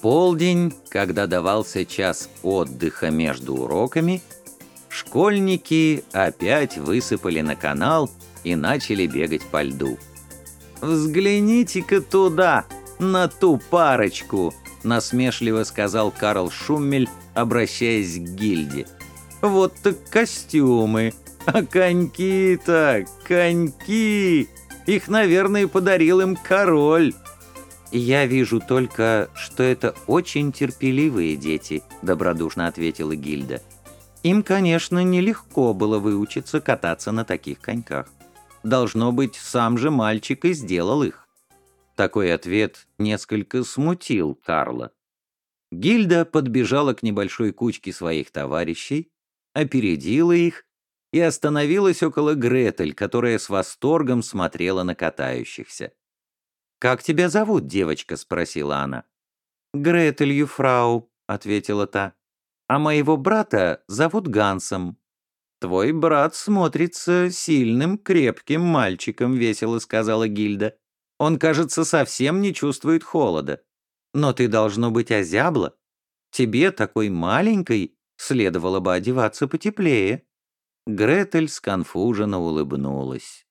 полдень, когда давался час отдыха между уроками, школьники опять высыпали на канал и начали бегать по льду. «Взгляните-ка туда, на ту парочку!» — насмешливо сказал Карл Шуммель, обращаясь к гильде. «Вот так костюмы! А коньки-то, коньки! Их, наверное, подарил им король!» «Я вижу только, что это очень терпеливые дети», — добродушно ответила Гильда. «Им, конечно, нелегко было выучиться кататься на таких коньках. Должно быть, сам же мальчик и сделал их». Такой ответ несколько смутил Карла. Гильда подбежала к небольшой кучке своих товарищей, опередила их и остановилась около Гретель, которая с восторгом смотрела на катающихся. «Как тебя зовут, девочка?» — спросила она. «Гретелью, фрау», — ответила та. «А моего брата зовут Гансом». «Твой брат смотрится сильным, крепким мальчиком», — весело сказала Гильда. «Он, кажется, совсем не чувствует холода. Но ты должно быть озябла. Тебе, такой маленькой, следовало бы одеваться потеплее». Гретель сконфуженно улыбнулась.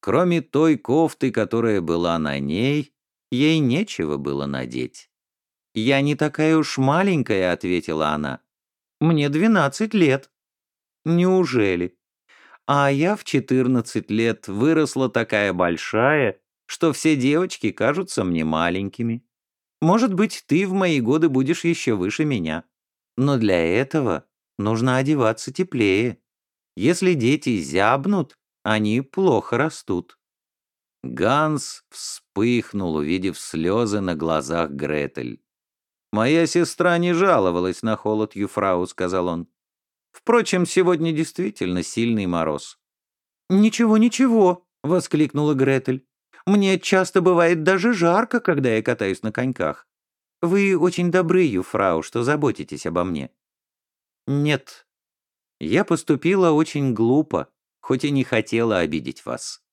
Кроме той кофты, которая была на ней, ей нечего было надеть. «Я не такая уж маленькая», — ответила она. «Мне двенадцать лет». «Неужели?» «А я в четырнадцать лет выросла такая большая, что все девочки кажутся мне маленькими. Может быть, ты в мои годы будешь еще выше меня. Но для этого нужно одеваться теплее. Если дети зябнут, они плохо растут». Ганс вспыхнул, увидев слезы на глазах Гретель. «Моя сестра не жаловалась на холод, Юфрау», — сказал он. «Впрочем, сегодня действительно сильный мороз». «Ничего, ничего», — воскликнула Гретель. «Мне часто бывает даже жарко, когда я катаюсь на коньках. Вы очень добры, Юфрау, что заботитесь обо мне». «Нет, я поступила очень глупо, хоть и не хотела обидеть вас».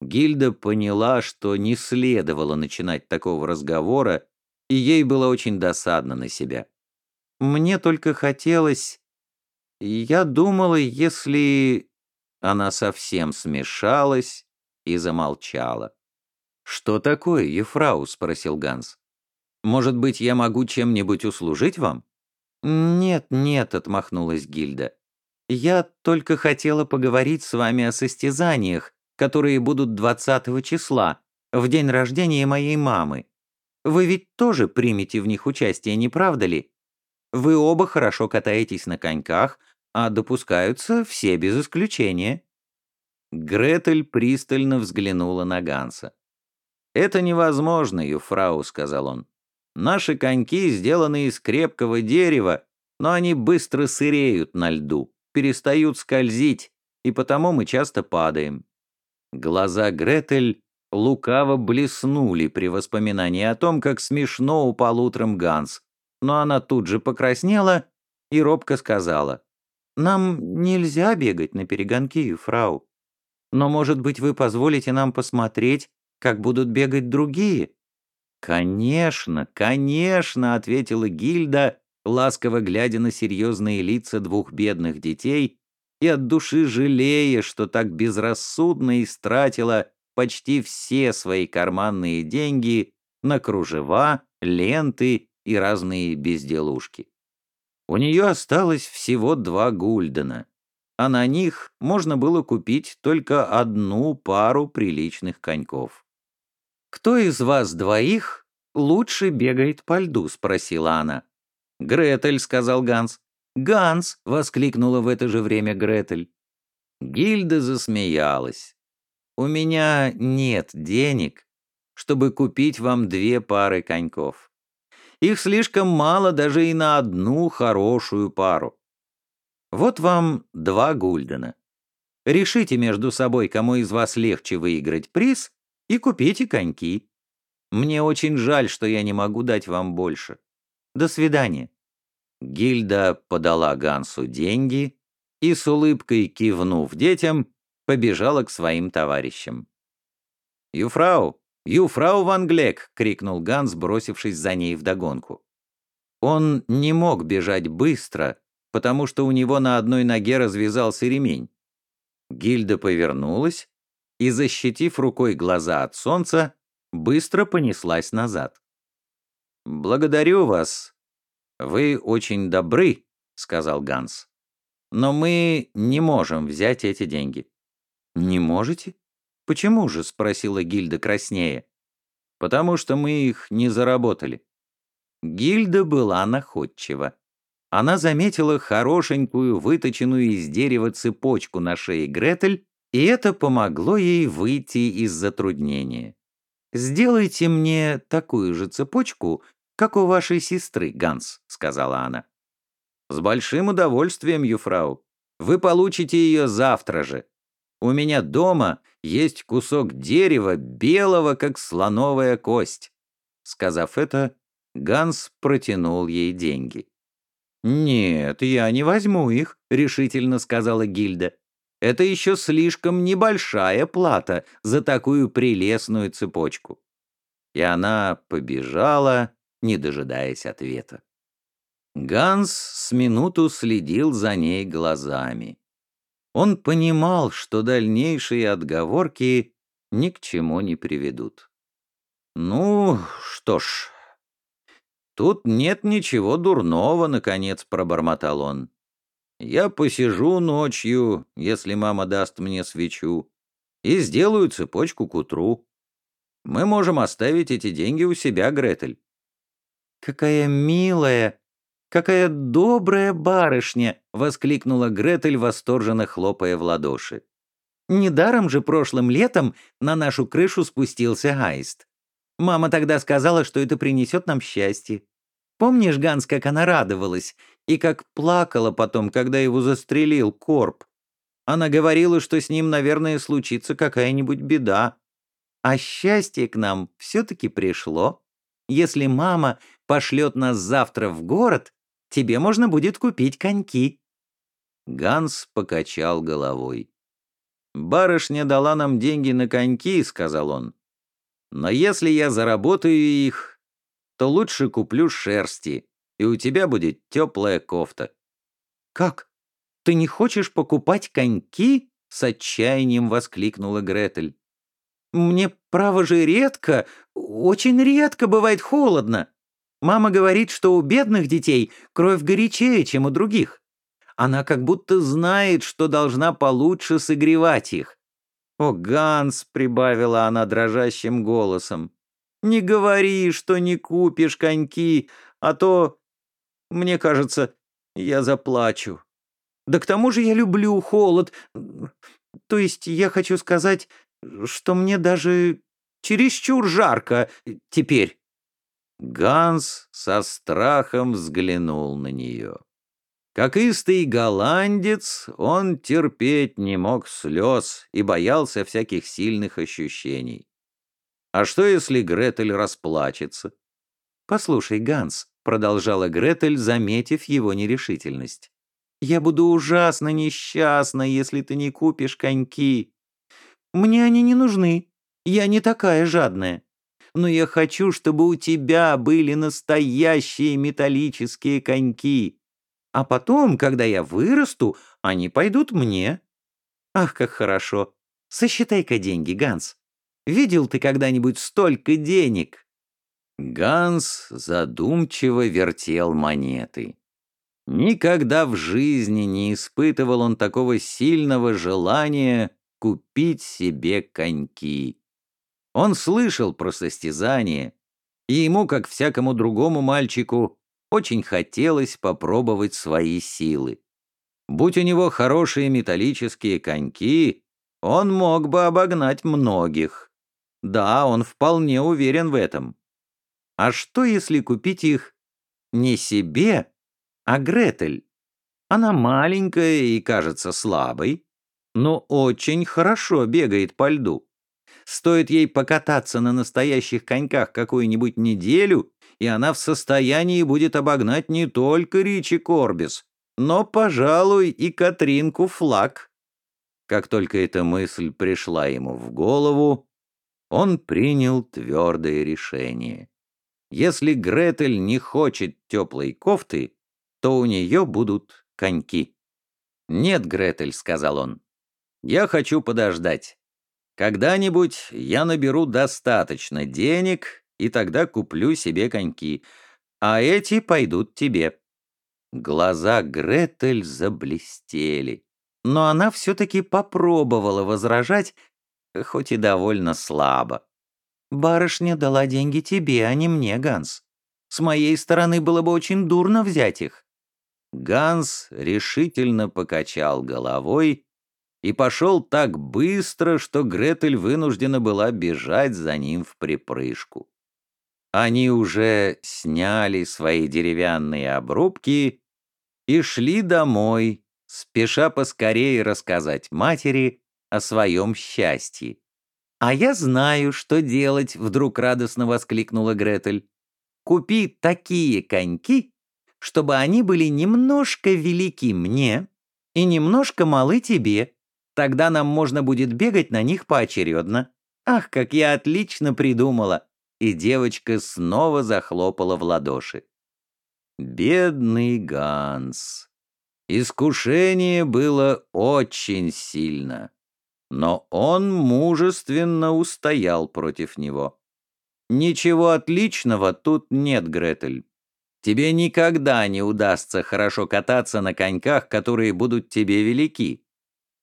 Гильда поняла, что не следовало начинать такого разговора, и ей было очень досадно на себя. «Мне только хотелось... Я думала, если...» Она совсем смешалась и замолчала. «Что такое, Ефрау?» — спросил Ганс. «Может быть, я могу чем-нибудь услужить вам?» «Нет, нет», — отмахнулась Гильда. Я только хотела поговорить с вами о состязаниях, которые будут 20 числа, в день рождения моей мамы. Вы ведь тоже примете в них участие, не правда ли? Вы оба хорошо катаетесь на коньках, а допускаются все без исключения». Гретель пристально взглянула на Ганса. «Это невозможно, Юфрау», — сказал он. «Наши коньки сделаны из крепкого дерева, но они быстро сыреют на льду перестают скользить, и потому мы часто падаем. Глаза Гретель лукаво блеснули при воспоминании о том, как смешно упал утром Ганс, но она тут же покраснела и робко сказала, «Нам нельзя бегать на перегонки, фрау. Но, может быть, вы позволите нам посмотреть, как будут бегать другие?» «Конечно, конечно», — ответила Гильда, ласково глядя на серьезные лица двух бедных детей и от души жалея, что так безрассудно истратила почти все свои карманные деньги на кружева, ленты и разные безделушки. У нее осталось всего два гульдена, а на них можно было купить только одну пару приличных коньков. «Кто из вас двоих лучше бегает по льду?» — спросила она. «Гретель», — сказал Ганс. «Ганс!» — воскликнула в это же время Гретель. Гильда засмеялась. «У меня нет денег, чтобы купить вам две пары коньков. Их слишком мало даже и на одну хорошую пару. Вот вам два гульдена. Решите между собой, кому из вас легче выиграть приз, и купите коньки. Мне очень жаль, что я не могу дать вам больше. До свидания». Гильда подала Гансу деньги и с улыбкой кивнув детям, побежала к своим товарищам. «Юфрау, «Юфрау Ван Глек!» — крикнул Ганс, бросившись за ней вдогонку. Он не мог бежать быстро, потому что у него на одной ноге развязался ремень. Гильда повернулась и, защитив рукой глаза от солнца, быстро понеслась назад. «Благодарю вас. Вы очень добры», — сказал Ганс. «Но мы не можем взять эти деньги». «Не можете? Почему же?» — спросила Гильда краснее. «Потому что мы их не заработали». Гильда была находчива. Она заметила хорошенькую, выточенную из дерева цепочку на шее Гретель, и это помогло ей выйти из затруднения. «Сделайте мне такую же цепочку, как у вашей сестры, Ганс», — сказала она. «С большим удовольствием, Юфрау. Вы получите ее завтра же. У меня дома есть кусок дерева, белого, как слоновая кость». Сказав это, Ганс протянул ей деньги. «Нет, я не возьму их», — решительно сказала Гильда. «Это еще слишком небольшая плата за такую прелестную цепочку». И она побежала, не дожидаясь ответа. Ганс с минуту следил за ней глазами. Он понимал, что дальнейшие отговорки ни к чему не приведут. «Ну, что ж, тут нет ничего дурного», — наконец пробормотал он. «Я посижу ночью, если мама даст мне свечу, и сделаю цепочку к утру. Мы можем оставить эти деньги у себя, Гретель. «Какая милая, какая добрая барышня!» — воскликнула Гретель, восторженно хлопая в ладоши. «Недаром же прошлым летом на нашу крышу спустился аист. Мама тогда сказала, что это принесет нам счастье. Помнишь, Ганс, как она радовалась и как плакала потом, когда его застрелил Корп? Она говорила, что с ним, наверное, случится какая-нибудь беда. А счастье к нам все-таки пришло. Если мама пошлет нас завтра в город, тебе можно будет купить коньки». Ганс покачал головой. «Барышня дала нам деньги на коньки», — сказал он. «Но если я заработаю их, то лучше куплю шерсти, и у тебя будет теплая кофта». «Как? Ты не хочешь покупать коньки?» — с отчаянием воскликнула Гретель. «Мне, право же, редко, очень редко бывает холодно. Мама говорит, что у бедных детей кровь горячее, чем у других. Она как будто знает, что должна получше согревать их. «О, Ганс!» — прибавила она дрожащим голосом. «Не говори, что не купишь коньки, а то, мне кажется, я заплачу. Да к тому же я люблю холод. То есть я хочу сказать, что мне даже чересчур жарко теперь». Ганс со страхом взглянул на нее. Как истый голландец, он терпеть не мог слез и боялся всяких сильных ощущений. А что, если Гретель расплачется? «Послушай, Ганс», — продолжала Гретель, заметив его нерешительность, «я буду ужасно несчастна, если ты не купишь коньки. Мне они не нужны, я не такая жадная но я хочу, чтобы у тебя были настоящие металлические коньки. А потом, когда я вырасту, они пойдут мне. Ах, как хорошо. Сосчитай-ка деньги, Ганс. Видел ты когда-нибудь столько денег?» Ганс задумчиво вертел монеты. Никогда в жизни не испытывал он такого сильного желания купить себе коньки. Он слышал про состязание, и ему, как всякому другому мальчику, очень хотелось попробовать свои силы. Будь у него хорошие металлические коньки, он мог бы обогнать многих. Да, он вполне уверен в этом. А что, если купить их не себе, а Гретель? Она маленькая и кажется слабой, но очень хорошо бегает по льду. Стоит ей покататься на настоящих коньках какую-нибудь неделю, и она в состоянии будет обогнать не только Ричи Корбис, но, пожалуй, и Катринку Флаг. Как только эта мысль пришла ему в голову, Он принял твердое решение. Если Гретель не хочет теплой кофты, то у нее будут коньки. «Нет, Гретель», — сказал он, — «я хочу подождать. Когда-нибудь я наберу достаточно денег, и тогда куплю себе коньки, а эти пойдут тебе». Глаза Гретель заблестели, но она все-таки попробовала возражать, хоть и довольно слабо. «Барышня дала деньги тебе, а не мне, Ганс. С моей стороны было бы очень дурно взять их». Ганс решительно покачал головой и пошел так быстро, что Гретель вынуждена была бежать за ним в припрыжку. Они уже сняли свои деревянные обрубки и шли домой, спеша поскорее рассказать матери о своем счастье. «А я знаю, что делать», — вдруг радостно воскликнула Гретель. «Купи такие коньки, чтобы они были немножко велики мне и немножко малы тебе. Тогда нам можно будет бегать на них поочередно. Ах, как я отлично придумала!» И девочка снова захлопала в ладоши. Бедный Ганс. Искушение было очень сильно но он мужественно устоял против него. «Ничего отличного тут нет, Гретель. Тебе никогда не удастся хорошо кататься на коньках, которые будут тебе велики.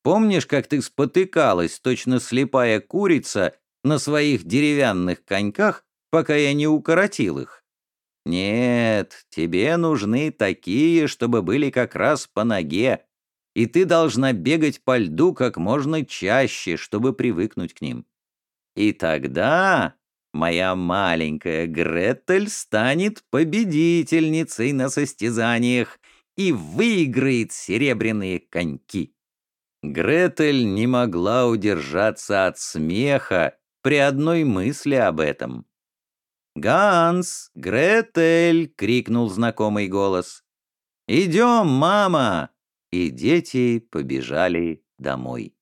Помнишь, как ты спотыкалась, точно слепая курица, на своих деревянных коньках, пока я не укоротил их? Нет, тебе нужны такие, чтобы были как раз по ноге, и ты должна бегать по льду как можно чаще, чтобы привыкнуть к ним. И тогда моя маленькая Гретель станет победительницей на состязаниях и выиграет серебряные коньки. Гретель не могла удержаться от смеха при одной мысли об этом. «Ганс! Гретель!» — крикнул знакомый голос. «Идем, мама! И дети побежали домой.